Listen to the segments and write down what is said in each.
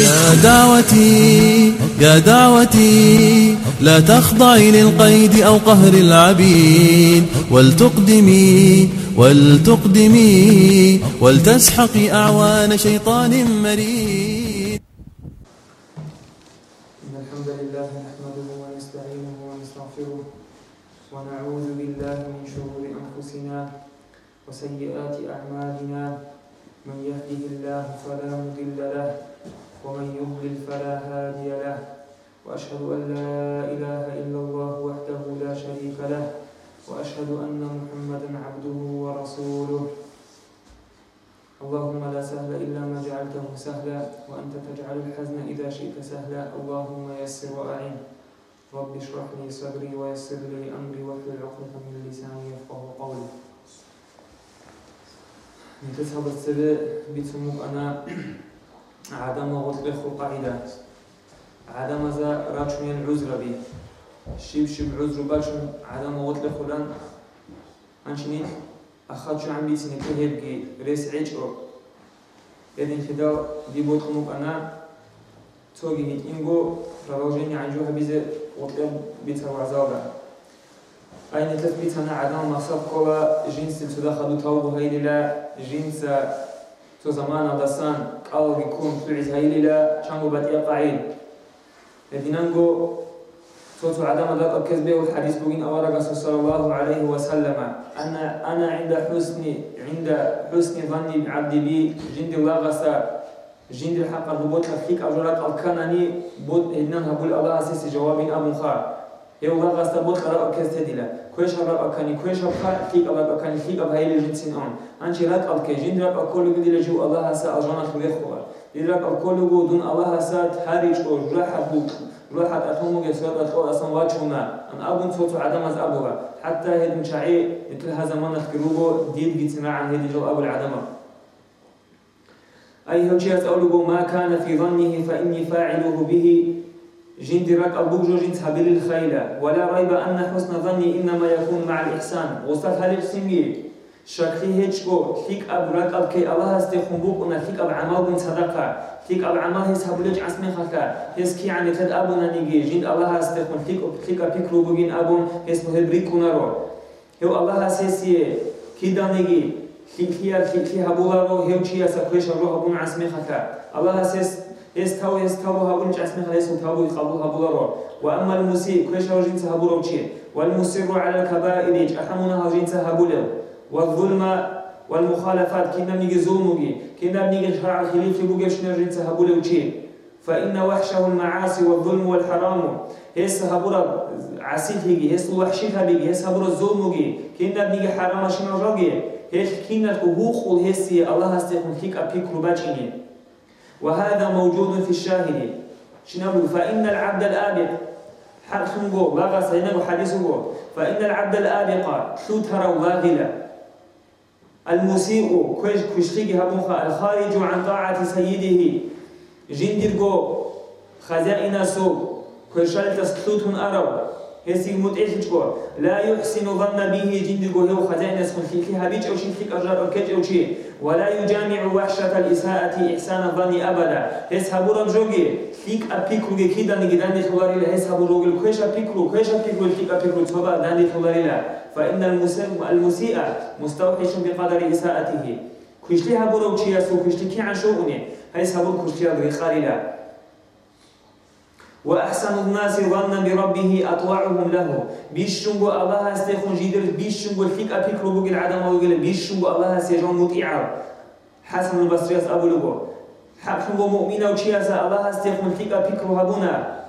يا دعوتي يا دعوتي لا تخضعي للقيد أو قهر العبيد. ولتقدمي ولتقدمي ولتسحقي أعوان شيطان مريد. إن الحمد لله نحمده ونستعينه ونستغفره ونعوذ بالله من شرور أنفسنا وسيئات أعمالنا. من يهده الله فلا مضل له ومن يضلل فلا هادي له. وأشهد أن لا إله إلا الله وحده لا شريك له. وأشهد أن محمدا عبده ورسوله. اللهم لا سهل إلا ما جعلته سهلا وأنت تجعل الحزن إذا شئت سهلا. اللهم يسر وأعن. رب اشرح لي صدري ويسر لي أمري واحلل عقدة من لساني يفقه قولي. نتسهب السبع بتمك أنا عدم غطبخ قاعدة عدم ذا راجمين عذر بي شيب شيب عذر باجم عدم غطبخ لن أنشنين أخذ شو عم بيسني كهيب جي ريس عيش أو إذن خدال دي بوت خموك أنا توجي إنجو продолжение عنجوها بيزي غطبخ بيتها وعزابا أين تثبت أنا عدم مصاب كولا جنس تدخل توغو غير لا جنس تو زمان دسان قال يكون في عزهيلي لا شانغو باتي قاعين تو تو عدم ذات الكذب والحديث بوين أورق صلى الله عليه وسلم أنا أنا عند حسن عند حسن ظني عبدي بي جند الله غسا جند الحق الربوط فيك أجرات الكناني بود إدنان هقول الله أساس جوابين أبو خار. هێو وەڕاستە بۆ خەرەوە کەستە دیلا کوێش ڕەکانی کوێش تیکەڵەکانی تیکەڵهای لەژیتسین ئەم ئەنچی ڕات ئەڵکەژین درا ئەکۆل دی لە ژوو ئەڵە هەسا ئەژانە خوێ خۆوە دیدرا ئەکۆل بۆ دون الله هەسات هەریش ئۆ ژرا حەبوو راحت أتوم يسوع أتخو أصلا واجهما أن أبون صوت عدم از أبوها حتى هيد مشاعي مثل هذا ما نذكروه ديد اجتماعا هيد جو أبو العدمة أي هوشي أسأله ما كان في ظنه فإني فاعله به جند رك أبوك جو جند سبيل الخيلة ولا ريب أن حسن ظني إنما يكون مع الإحسان. وصف هل سنجي شكلي هيجكو ثيك أب رك كي الله استخون بوك أنا ثيك أب عمال بن صدقة. ثيك أب عمال هس هبلج عسمي خكا هس كي عن تد أبونا نيجي جند الله استخون ثيك ثيك أب فكرو بجين أبون هس مهبريك كنارو هو الله سيسي كي دانيجي. ثيك هي ثيك هي هبولا هو شيء سكريش رو هبون عسمي خكا الله سيس هبون عسمي خلا هس تاو يخبو هبولا رو وأما المسيء كريش رو جنس هبولو شيء والمسر على الكبائر أحمنا هجنس هبولو والظلم والمخالفات كنا بنيجي زوموجي كنا بنيجي شرع الخليف بوجي شنو جنس هبول وشي فإن وحشه المعاصي والظلم والحرام هس هبورا عسيت هيجي هس وحشيتها بيجي هس هبورا زوموجي كنا بنيجي حرام شنو راجي هس كنا هوخول هسي الله هستيكم فيك أبيك رباجيني وهذا موجود في الشاهد. شنو؟ فإن العبد الآبق حرخنغو بغا سينغو حديثه فإن العبد الآبق شو ترى واغلا المسيء كوش كشخيك هبوخا الخارج عن طاعة سيده. جندرغو خزائن سو كوشال تسكتون أرو. هسي متعشكو لا يحسن ظن به جندرغو هو. خزائن سو في هبيج أو شيء فيك أجر أو كج أو شيء. ولا يجامع وحشة الإساءة إحسان الظن أبدا. هس هبورا جوجي فيك أبيكرو كيدا نجدان تولاري هس هبورا كوش أبيكرو كوش أبيكرو فيك أبيكرو تبا دان تولاري فإن المسيء مستوحش بقدر إساءته. كشتي هبورو چيا سو كشتي كي عن هاي سبب كشتي أدري خارلا وأحسن الناس ظنا بربه أطوعهم له. بيشنغو الله استيخون جيدر بيشنغو الفيك أبيك ربوك العدم ويقول بيشنغو الله سيجون مطيعا حسن البصري أبو لغو حقنغو مؤمنة وشياسا الله استيخون الفيك أبيك رهبونا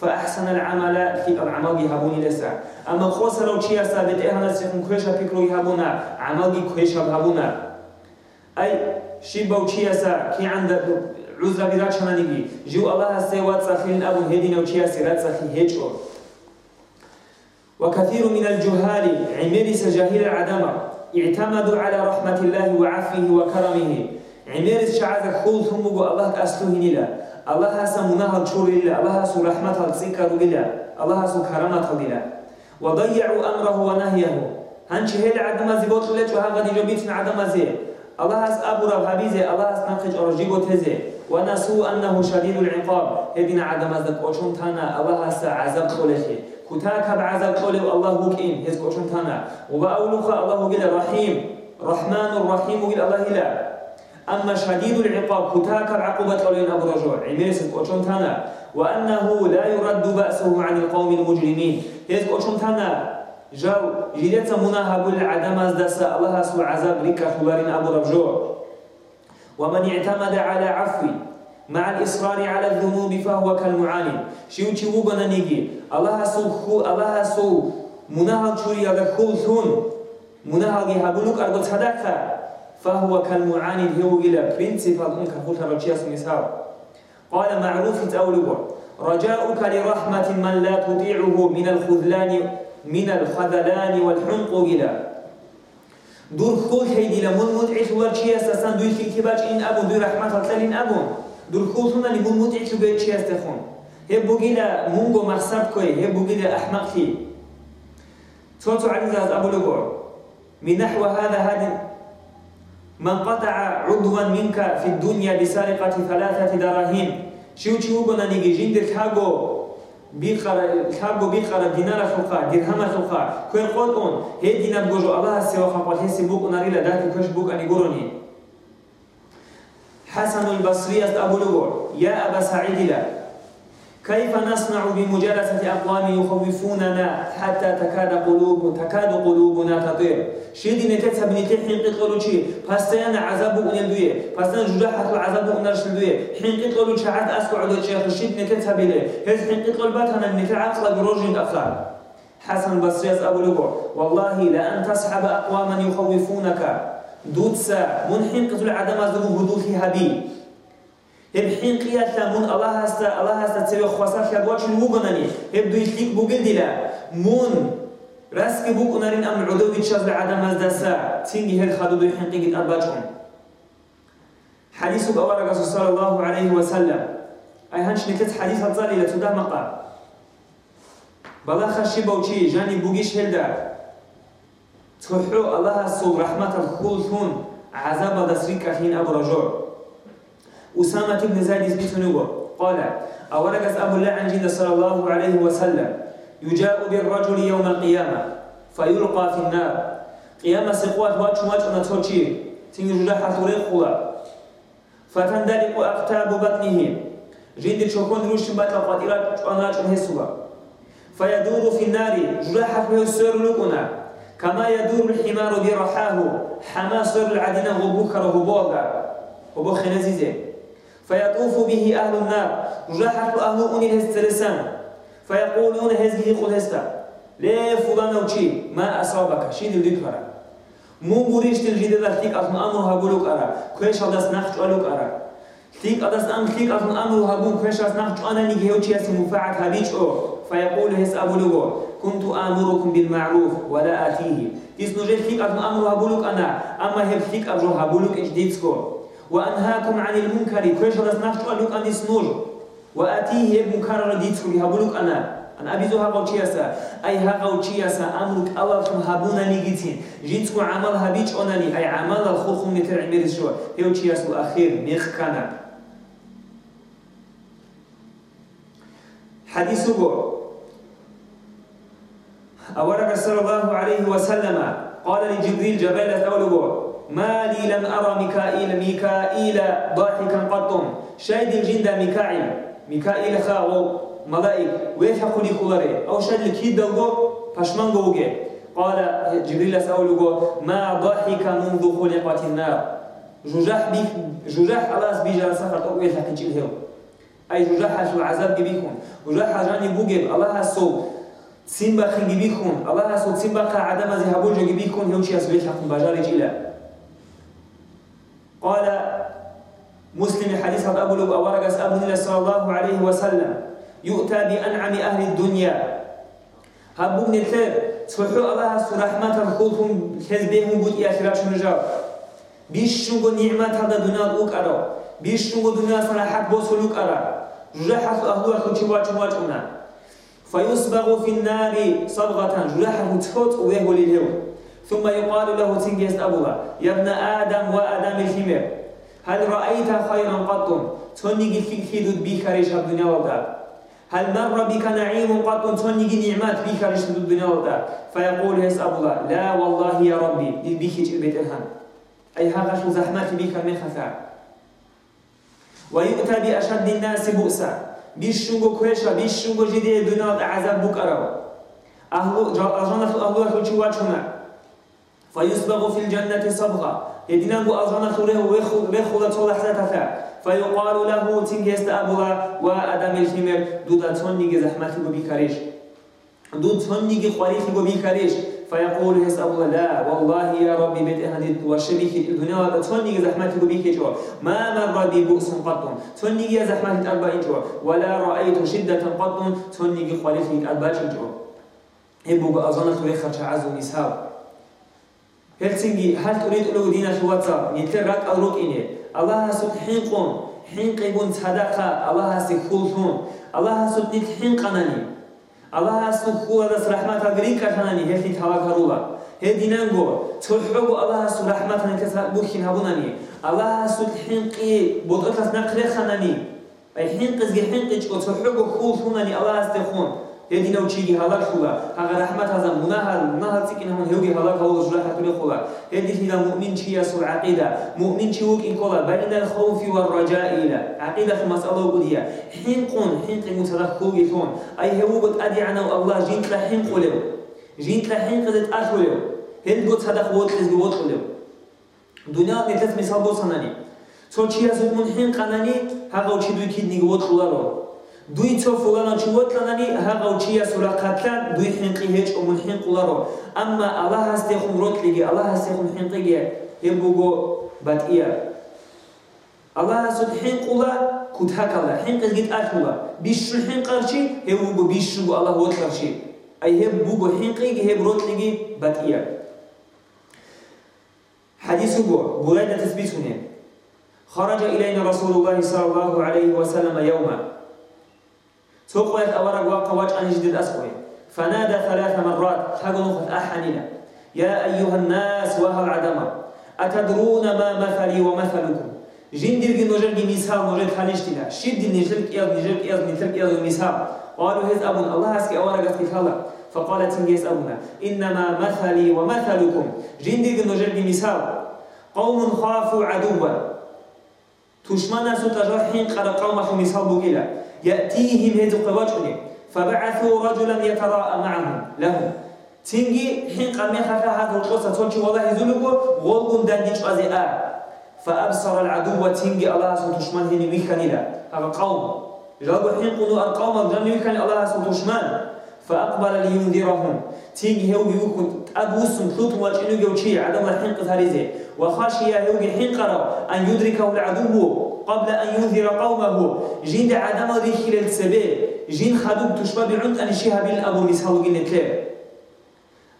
فأحسن العمل في العمل يهبوني لسا. أما خسر لو شيء ثابت إهنا سيكون كويشة فكرو يهبونا. عمل كويشة يهبونا أي شيء سا كي عند عذر بذات شمانيجي جو الله سيوات صفين أبو هدينا وشيء سيرات صفي هيجو وكثير من الجهال عمري سجاهل العدم اعتمدوا على رحمة الله وعفه وكرمه عمري شعاذ خول ثم الله أسلوه نلا الله هسا منها الشور لله الله هسا رحمة الزكر لله الله هسا كرمة لله وضيعوا أمره ونهيه هنش هل عدم زبوت لله وهذا دي جبيتنا عدم زي الله هس أبو رب حبيزه الله هس نقش أرجيبو تزه ونسوا أنه شديد العقاب. هدنا عدم أزدك أشون تانا الله هسا عذاب قولخي كتاك بعذاب قوله الله وكين هز أشون تانا. وبأولوخا الله قل رحيم. رحمن الرحيم قل الله لا أما شديد العقاب كتاك بعقوبة قولين أبو رجوع. عميرس أشون تانا. وأنه لا يرد بأسه عن القوم المجرمين. هز أشون تانا. جو جدت مناهب العدم أزدسا الله سو عذاب. ركا خبارين أبو رجوع. ومن اعتمد على عفو مع الإصرار على الذنوب فهو كالمعاند شيو تشيو بنا نيجي الله سو خو الله سو مناهل شوري على كل ثون مناهل يهبلوك أربع صدقة فهو كالمعاند هو إلى برنسيبال أنك قلت رجيس مثال قال معروف تأولوا رجاؤك لرحمة من لا تطيعه من الخذلان من الخذلان والحنق إلى دور خود هيدي لمن متعش ورشي أساسا دوي كتباج إن أبو؟ دوي رحمة الله أبو. دور خود هنا لمن متعش بيت شي أستخون هي بوغيلا مونغو مقصد كوي هي بوغيلا أحمق في توتو عزيز أبو لغور من نحو هذا هذا من قطع عضوا منك في الدنيا بسرقة ثلاثة دراهم. شو شو بنا نيجي جندر كاغو بيخرا كابو بيخرا دينار فوقا درهم فوقا كوين قول اون هي دينار بوجو الله سوا خاطر هي سبوك ناري لا كوش بوك اني غوروني حسن البصري ابو لغور يا ابا سعيد لا. كيف نصنع بمجالسة أقوام يخوفوننا حتى تكاد قلوب تكاد قلوبنا تطير؟ شيدي نتت سبني تحين قلو شي؟ فاستيانا عذابو أن دوية فاستيانا جوجا حتى عذابو أن رشل دوية حين قد قلو شعاد أسكو عدو شيخ شيد نتت سبيلة. هز حين قلو باتنا نتت عقل بروجين أخار حسن بصريس أبو لبو. والله لأن تسحب أقواما يخوفونك. دوتسا من حين قتل عدم أزدو هدوثي هبي. الحين قياس من الله هست الله هست تسوي خواصات خيال واش الموجناني يبدو يشتيك بوجل دلا من راسك بوك نارين أم عدو بيتشاز العدم أزدسا تيجي هل خدود الحين قيد أربعهم حديث أول رسول صلى الله عليه وسلم أي هنش نكت حديث هتزالي لتده مقام بلا خشي بوشي جاني بوجيش هلدا تحو الله سو رحمة الخلثون عذاب دسريك حين أبو رجوع أسامة بن زيد بن قال أورقس أبو الله عن جند صلى الله عليه وسلم. يجاء بالرجل يوم القيامة فيلقى في النار. قيامة سقوات واتش واتش أنا تولشي تنجو جحا ثوريق خلا فتندلق أقتاب بطنه. جند شوكون روش بطل قاتلات أنا هسوا فيدور في النار. جراحة السر لقنا. كما يدور الحمار برحاه. حما سر العدنا غبوك رهبوغا. وبو خنزيزه فيطوف به أهل النار. رجحت أهل أني الهسترسان فيقولون هزه قل هستا. ليه فلان وشي ما أصابك. ترى مو بريش تلجيد ذلك أصلا أمر هقولك أرى كويش هذا نخش ألوك أرى تيك أدس أم تيك أصلا أمر هقول كويش هذا نخش أنا نيجي هوشي أسي مفاعت هبيش أو. فيقول هس أبو لغو كنت آمركم بالمعروف ولا آتيه تيس نجي تيك أصلا أمر هقولك أنا. أما هب تيك أبجو هقولك إجديتسكو وأنهاكم عن المنكر كيش هذا نحت ألوك أن يسنور وأتيه المنكر رديت هبولك أنا. أنا أبي زوها قوتشياسا أي ها قوتشياسا الله كم هبونا نيجيتين جيتكو عمل هبيج أناني أي عمل الخوخ من تر عمير شو؟ هيو تشياس الأخير ميخ كان حديث بو أورك صلى الله عليه وسلم قال لجبريل جبالة أولو ما لي لم أرى ميكائيل ميكائيل ضاحكا قط. شاهد الجند ميكائيل ميكائيل خاو. ملائك ويفحق لي خلري أو شاهد الكيد دلغو پشمان گوگه قال جبريل سأولو ما ضحك منذ خلقت النار. جوجح بيك جوجح الله بيجا سفر تو ويفحق جيل أي جوجح شو عذاب بيكون جوجح جاني بوجب الله سو سيمبا خنجي بيكون الله سو سيمبا عدم ذهبول جي بيكون هيوشي أسبيح حكم بجاري جيلا قال مسلم حديث أبو لب أورقس أبو صلى الله عليه وسلم يؤتى بأنعم أهل الدنيا هبون الثير تفحو الله سرحمة الخلطهم حزبهم بود إخراج بيش شنگو نعمت هذا دنيا دوك أرى بيش شنگو دنيا صلاحات بوسلوك أرى جرحة أهلها خلطي واج واج أنا فيصبغ في النار صبغة جرحة تفوت ويهو للهو ثم يقال له تنجز أبوها يا ابن آدم وآدم الحمير هل رأيت خيرا قط؟ توني خيدود بيكاريش الدنيا ودا هل مر بك نعيم قط؟ توني نعمات بيكاريش الدنيا ودا فيقول هس أبو الله لا والله يا ربي بيكي البيت الهان أي هذا شو زحمات بيك من خفا ويؤتى بأشد الناس بؤسا بيشونغو كويشا بيشونغو جدي الدنيا عذاب بكرة أهل أجانا أهل الكل فيسبغ في الجنة صبغة يدينا بو أزغنا خوريه ويخولا طول حتى فيقال له تنجست أبولا وأدم الخمر دودا تونيجي زحمتي بو بيكاريش. دود تونيجي خوريخي بو بيكاريش. فيقول هس أبولا لا والله يا ربي بيت أهدي وشبيك الدنيا تونيجي زحمتي بو بيكيجو ما مر بي بؤس قط. تونيجي زحمتي أربعين جو ولا رأيت شدة قط. تونيجي خوريخي أربعين جو هبو أزغنا خوريه خرش عزو نساب هلسنجي هل تريد له دينا في واتساب يترك أروك إني الله سب حين حين قيبون صدقة الله سب خلطون الله سب نت حين قناني الله سب خوا دس رحمة غرين كتناني هل تواك هرولا هل دينانغو تحبو الله سب رحمة نكس بوخين هبوناني الله سب حين قي بودرك نقري خناني أي حين قزجي حين قيش تحبو خلطوناني الله استخون يدينا وشيء هلاك خولا هذا رحمة هذا مناها مناها تكين هم هيوجي هلاك هو جل حتى خولا يدي هنا مؤمن شيء يسوع عقيدة مؤمن شيء وك إن كلا بين الخوف والرجاء إلى عقيدة في مسألة وجودية حين قون حين قيم تدخل يثون أي هو قد أدي عنا الله جينت لحين قلوا جينت لحين قد أخلوا هل قد تدخل وتلز قوت قلوا دنيا نتلس مثال بوساناني تو چی از اون حین قنانی هاگو چی دوی کید نگوت خلارو дуйцо фуланачуватланани ҳағавчия сурақатлан дуй ҳинқи ҳеҷ омун ҳинқуларо амма алла ҳастехум ротлиги алла ҳастехум ҳинқиге ҳебуго бадъия алла ҳасуд ҳинқула кутҳакала ҳинқизгит ахула бишшу ҳинқарчи ҳебуго бишшуго алла ҳотларчи ай ҳебуго ҳинқиги ҳеб ротлиги бадъия ҳадисуго бурайда тасбит кунем хараҷа илайна расулуллаҳи сал аллаҳу алайҳи васаллама явма سوقت أورق واقع وجعا جديد أسوي. فنادى ثلاث مرات حقنخ أحننا يا أيها الناس وهل عدم أتدرون ما مثلي ومثلكم؟ جندر جن نجر جن مثال نجر خالشتنا شد نجر كياض نجر كياض نجر كياض مثال قالوا هز أبون الله أسكي أورق أسكي فقالت تنجيس أبونا إنما مثلي ومثلكم. جندر جن نجر جن مثال قوم خافوا عدوا. تشمنا ستجر حين قال قوم مثال بقيلا يأتيهم هيد قواجهني فبعثوا رجلا يتراءى معهم. لهم. تنجي حين قام يخفى هذا القصة تونشي والله يزولوا غولهم دانديش أزي آه. فأبصر العدو تنجي الله سبحانه تشمان هني ميكانيلا هذا قوم. جابوا حين قلوا القوم الجنة ميكاني الله سبحانه تشمان فأقبل لينذرهم. تيجي هو يكون أبوسم ثلث والجنوب يوشي عدم الحين قتاليزه وخشي هو حين قرأ أن يدركه العدو. قبل أن ينذر قومه. جين عدم ذكر السبب جين خدوب تشبه بعند أن شيها بالأبو مسهو جنتلاب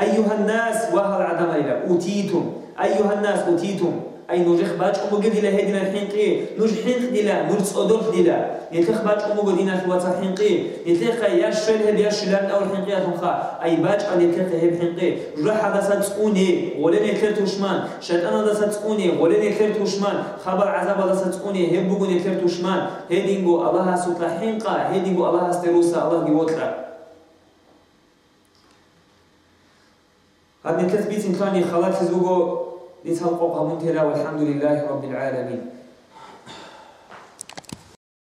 أيها الناس وهل عدم إلى. أوتيتم. أيها الناس أوتيتم. أي نجح باج أمو قد إلى هدنا الحنقي. نجح حنق دلا نرس أدرك دلا يتلخ باج أمو قد إنا في واتح حنقي يتلخ يا شل هب يا شلان أو الحنقي أتنخا أي باج أن يتلخ هب حنقي. جرح هذا ستسقوني ولن يتلخ توشمان. شيطان هذا ستسقوني ولن يتلخ توشمان. خبر عذاب هذا ستسقوني هب بقون يتلخ توشمان. هدينغو الله سوتلا حنقا هدينغو الله استروسا الله جوتلا هذا نتلث بيت كاني خلاص زوجو لتلقوا قبون تلا والحمد لله رب العالمين.